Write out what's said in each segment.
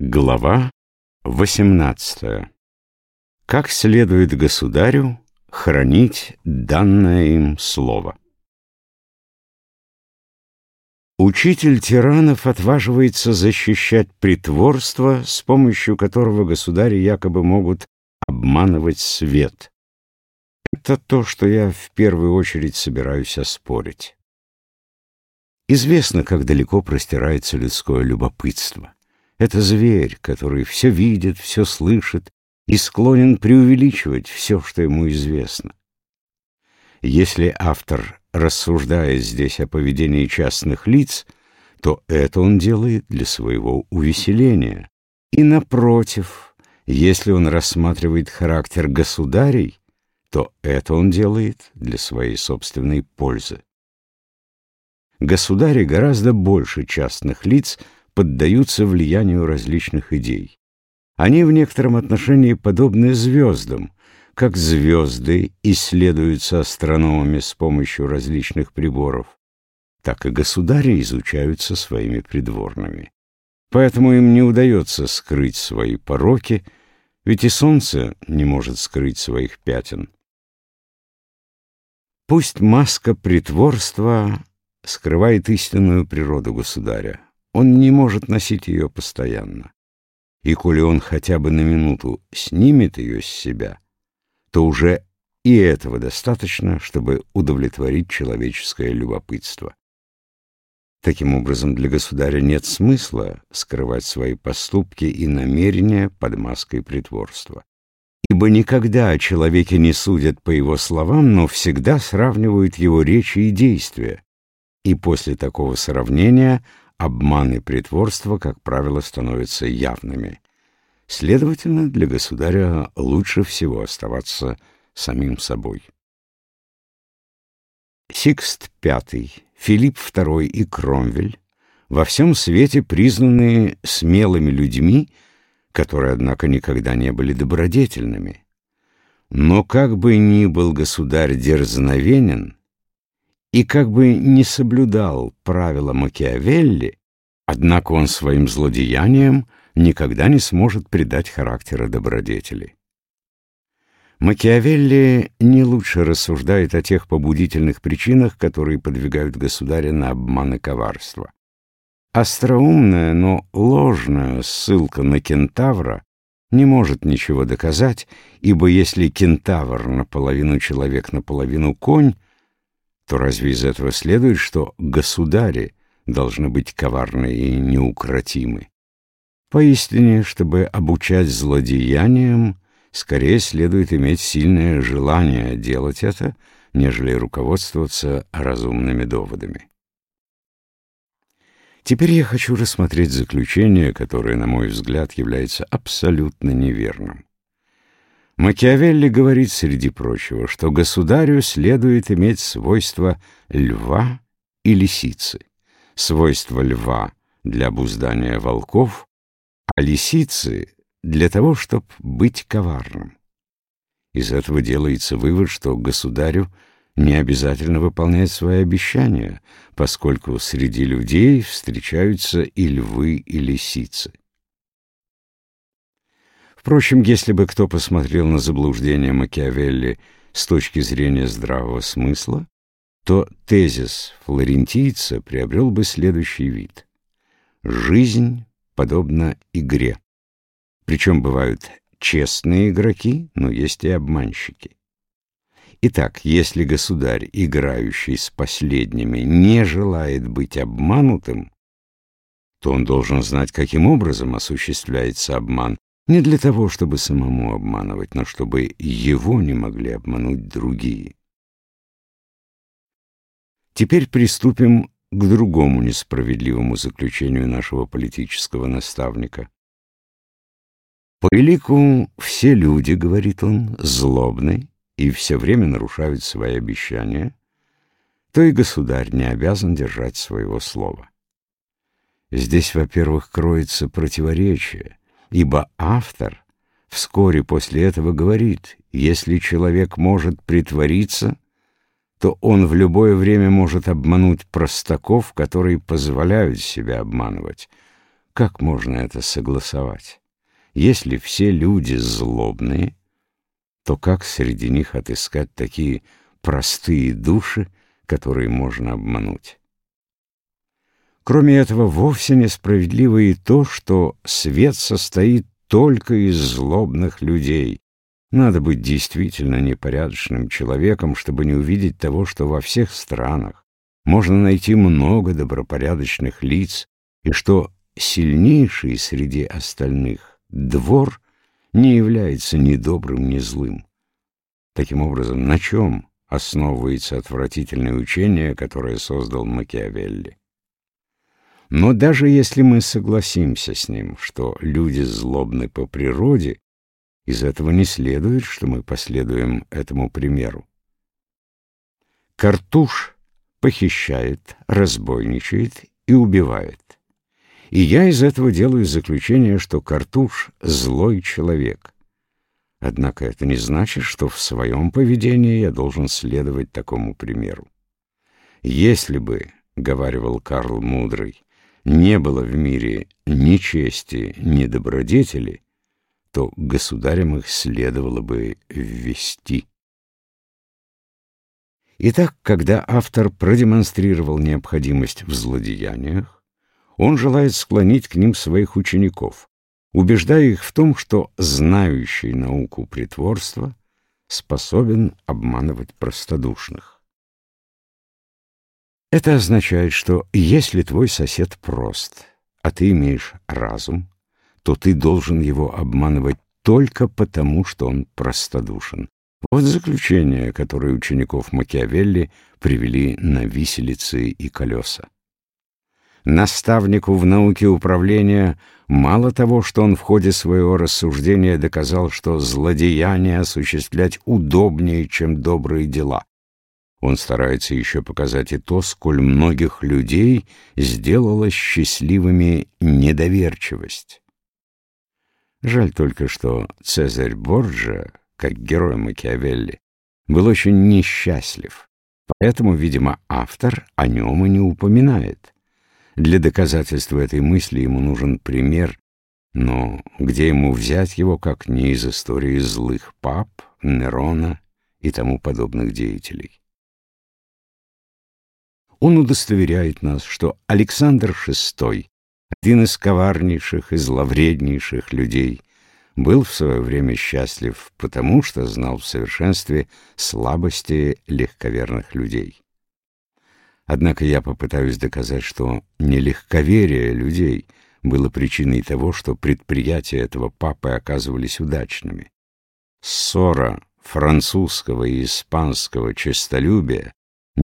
Глава 18. Как следует государю хранить данное им слово? Учитель тиранов отваживается защищать притворство, с помощью которого государи якобы могут обманывать свет. Это то, что я в первую очередь собираюсь оспорить. Известно, как далеко простирается людское любопытство. Это зверь, который все видит, все слышит и склонен преувеличивать все, что ему известно. Если автор рассуждает здесь о поведении частных лиц, то это он делает для своего увеселения. И напротив, если он рассматривает характер государей, то это он делает для своей собственной пользы. Государи гораздо больше частных лиц – поддаются влиянию различных идей. Они в некотором отношении подобны звездам, как звезды исследуются астрономами с помощью различных приборов, так и государи изучаются своими придворными. Поэтому им не удается скрыть свои пороки, ведь и солнце не может скрыть своих пятен. Пусть маска притворства скрывает истинную природу государя, он не может носить ее постоянно. И коли он хотя бы на минуту снимет ее с себя, то уже и этого достаточно, чтобы удовлетворить человеческое любопытство. Таким образом, для государя нет смысла скрывать свои поступки и намерения под маской притворства. Ибо никогда о человеке не судят по его словам, но всегда сравнивают его речи и действия. И после такого сравнения обман и притворство, как правило, становятся явными. Следовательно, для государя лучше всего оставаться самим собой. Сикст V, Филипп II и Кромвель во всем свете признаны смелыми людьми, которые, однако, никогда не были добродетельными. Но как бы ни был государь дерзновенен, и как бы не соблюдал правила Макиавелли, однако он своим злодеянием никогда не сможет придать характера добродетели. Макиавелли не лучше рассуждает о тех побудительных причинах, которые подвигают государя на обман и коварство. Остроумная, но ложная ссылка на кентавра не может ничего доказать, ибо если кентавр наполовину человек, наполовину конь, то разве из этого следует, что государи должны быть коварны и неукротимы? Поистине, чтобы обучать злодеяниям, скорее следует иметь сильное желание делать это, нежели руководствоваться разумными доводами. Теперь я хочу рассмотреть заключение, которое, на мой взгляд, является абсолютно неверным. Макиавелли говорит, среди прочего, что государю следует иметь свойства льва и лисицы. Свойства льва для обуздания волков, а лисицы для того, чтобы быть коварным. Из этого делается вывод, что государю не обязательно выполнять свои обещания, поскольку среди людей встречаются и львы, и лисицы. Впрочем, если бы кто посмотрел на заблуждение Макиавелли с точки зрения здравого смысла, то тезис флорентийца приобрел бы следующий вид. Жизнь подобна игре. Причем бывают честные игроки, но есть и обманщики. Итак, если государь, играющий с последними, не желает быть обманутым, то он должен знать, каким образом осуществляется обман, не для того, чтобы самому обманывать, но чтобы его не могли обмануть другие. Теперь приступим к другому несправедливому заключению нашего политического наставника. По элику все люди, говорит он, злобны и все время нарушают свои обещания, то и государь не обязан держать своего слова. Здесь, во-первых, кроется противоречие, ибо автор вскоре после этого говорит, если человек может притвориться, то он в любое время может обмануть простаков, которые позволяют себя обманывать. Как можно это согласовать? Если все люди злобные, то как среди них отыскать такие простые души, которые можно обмануть? Кроме этого, вовсе несправедливо и то, что свет состоит только из злобных людей. Надо быть действительно непорядочным человеком, чтобы не увидеть того, что во всех странах можно найти много добропорядочных лиц, и что сильнейший среди остальных двор не является ни добрым, ни злым. Таким образом, на чем основывается отвратительное учение, которое создал Макиавелли? Но даже если мы согласимся с ним, что люди злобны по природе, из этого не следует, что мы последуем этому примеру. Картуш похищает, разбойничает и убивает. И я из этого делаю заключение, что Картуш — злой человек. Однако это не значит, что в своем поведении я должен следовать такому примеру. Если бы, — говаривал Карл Мудрый, не было в мире ни чести, ни добродетели, то государям их следовало бы ввести. Итак, когда автор продемонстрировал необходимость в злодеяниях, он желает склонить к ним своих учеников, убеждая их в том, что знающий науку притворства способен обманывать простодушных. Это означает, что если твой сосед прост, а ты имеешь разум, то ты должен его обманывать только потому, что он простодушен. Вот заключение, которое учеников Макиавелли привели на виселицы и колеса. Наставнику в науке управления мало того, что он в ходе своего рассуждения доказал, что злодеяние осуществлять удобнее, чем добрые дела. Он старается еще показать и то, сколь многих людей сделала счастливыми недоверчивость. Жаль только, что Цезарь Борджа, как герой Макиавелли, был очень несчастлив, поэтому, видимо, автор о нем и не упоминает. Для доказательства этой мысли ему нужен пример, но где ему взять его, как не из истории злых пап, Нерона и тому подобных деятелей? Он удостоверяет нас, что Александр VI, один из коварнейших и зловреднейших людей, был в свое время счастлив, потому что знал в совершенстве слабости легковерных людей. Однако я попытаюсь доказать, что не легковерие людей было причиной того, что предприятия этого папы оказывались удачными. Ссора французского и испанского честолюбия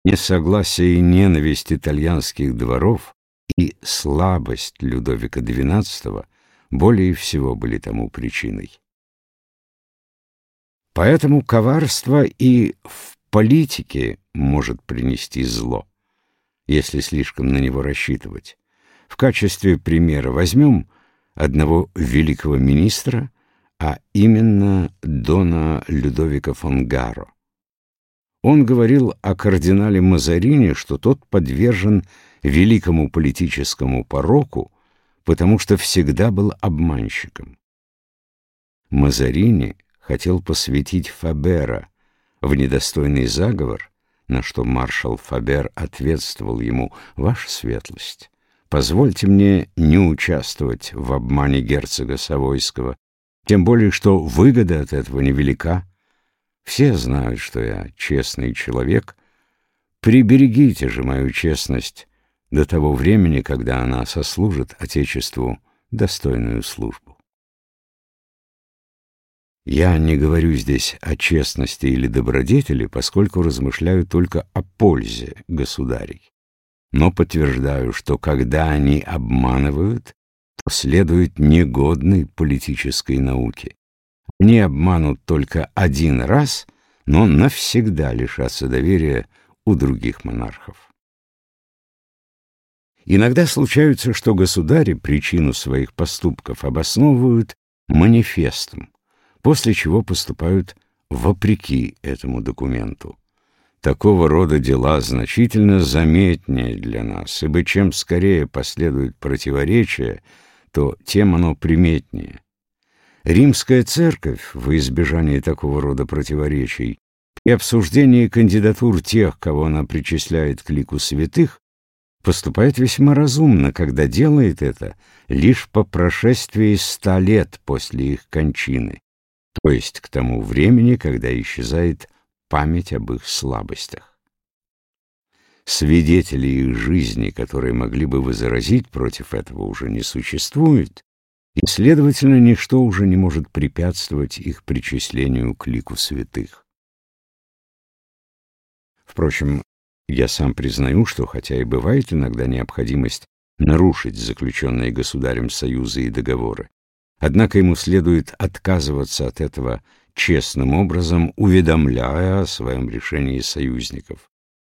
Несогласие и ненависть итальянских дворов и слабость Людовика XII более всего были тому причиной. Поэтому коварство и в политике может принести зло, если слишком на него рассчитывать. В качестве примера возьмем одного великого министра, а именно Дона Людовика фон Гаро. Он говорил о кардинале Мазарини, что тот подвержен великому политическому пороку, потому что всегда был обманщиком. Мазарини хотел посвятить Фабера в недостойный заговор, на что маршал Фабер ответствовал ему «Ваша светлость, позвольте мне не участвовать в обмане герцога Савойского, тем более что выгода от этого невелика». Все знают, что я честный человек. Приберегите же мою честность до того времени, когда она сослужит Отечеству достойную службу. Я не говорю здесь о честности или добродетели, поскольку размышляю только о пользе государей. Но подтверждаю, что когда они обманывают, то следует негодной политической науке не обманут только один раз, но навсегда лишатся доверия у других монархов. Иногда случается, что государи причину своих поступков обосновывают манифестом, после чего поступают вопреки этому документу. Такого рода дела значительно заметнее для нас, ибо чем скорее последует противоречие, то тем оно приметнее. Римская церковь, в избежании такого рода противоречий, при обсуждении кандидатур тех, кого она причисляет к лику святых, поступает весьма разумно, когда делает это лишь по прошествии ста лет после их кончины, то есть к тому времени, когда исчезает память об их слабостях. Свидетелей их жизни, которые могли бы возразить против этого, уже не существует, и, следовательно, ничто уже не может препятствовать их причислению к лику святых. Впрочем, я сам признаю, что хотя и бывает иногда необходимость нарушить заключенные государем союзы и договоры, однако ему следует отказываться от этого честным образом, уведомляя о своем решении союзников.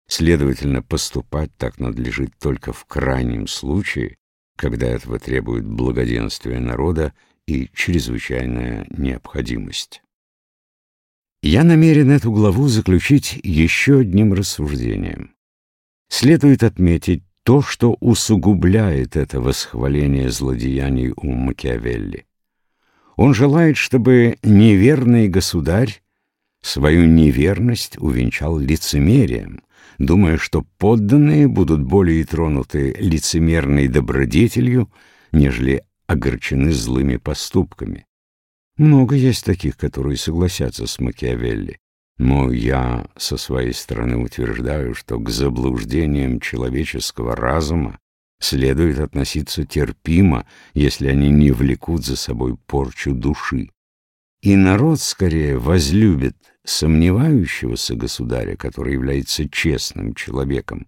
Следовательно, поступать так надлежит только в крайнем случае, когда этого требует благоденствие народа и чрезвычайная необходимость. Я намерен эту главу заключить еще одним рассуждением. Следует отметить то, что усугубляет это восхваление злодеяний у Макиавелли. Он желает, чтобы неверный государь свою неверность увенчал лицемерием, думая, что подданные будут более тронуты лицемерной добродетелью, нежели огорчены злыми поступками. Много есть таких, которые согласятся с Макиавелли. Но я со своей стороны утверждаю, что к заблуждениям человеческого разума следует относиться терпимо, если они не влекут за собой порчу души. И народ скорее возлюбит сомневающегося государя, который является честным человеком,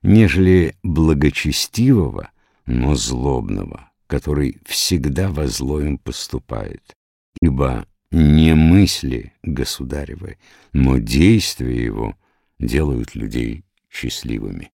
нежели благочестивого, но злобного, который всегда во зло им поступает. Ибо не мысли государевы, но действия его делают людей счастливыми.